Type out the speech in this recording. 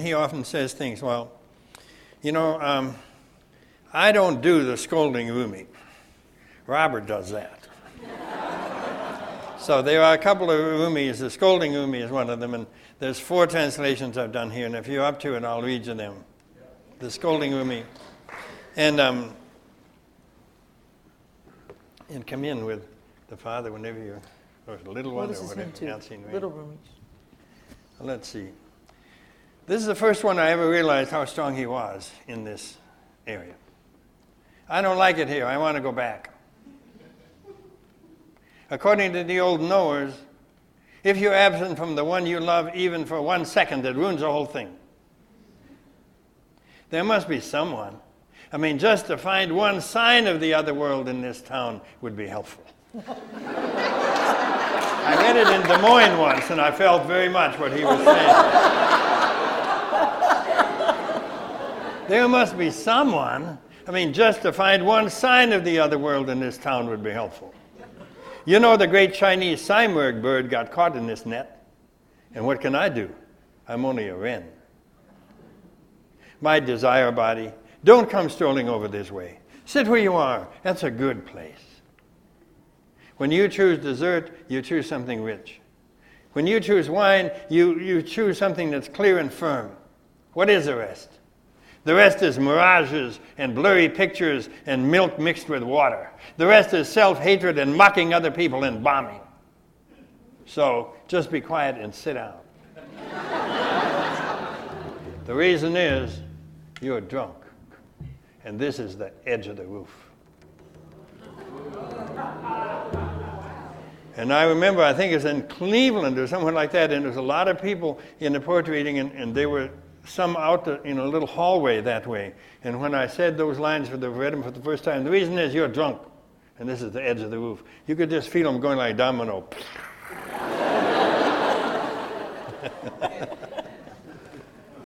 He often says things, well, you know, um, I don't do the scolding Rumi. Robert does that. so there are a couple of Rumis. The scolding Rumi is one of them, and there's four translations I've done here, and if you're up to it, I'll read you them. The scolding Rumi. And, um, and come in with the father whenever you're, the little one, What or whatever. name too? Nancy and Ray. Little Rumis. Let's see. This is the first one I ever realized how strong he was in this area. I don't like it here. I want to go back. According to the old knowers, if you're absent from the one you love even for one second, it ruins the whole thing. There must be someone. I mean, just to find one sign of the other world in this town would be helpful. I read it in Des Moines once, and I felt very much what he was saying. there must be someone. I mean, just to find one sign of the other world in this town would be helpful. You know, the great Chinese Simurgh bird got caught in this net. And what can I do? I'm only a wren. My desire body, don't come strolling over this way. Sit where you are. That's a good place. When you choose dessert, you choose something rich. When you choose wine, you, you choose something that's clear and firm. What is the rest? The rest is mirages and blurry pictures and milk mixed with water. The rest is self hatred and mocking other people and bombing. So just be quiet and sit down. the reason is you're drunk, and this is the edge of the roof. And I remember, I think it was in Cleveland or somewhere like that, and there was a lot of people in the poetry reading, and, and they were some out in a little hallway that way. And when I said those lines for the read them for the first time, the reason is you're drunk, and this is the edge of the roof. You could just feel them going like domino.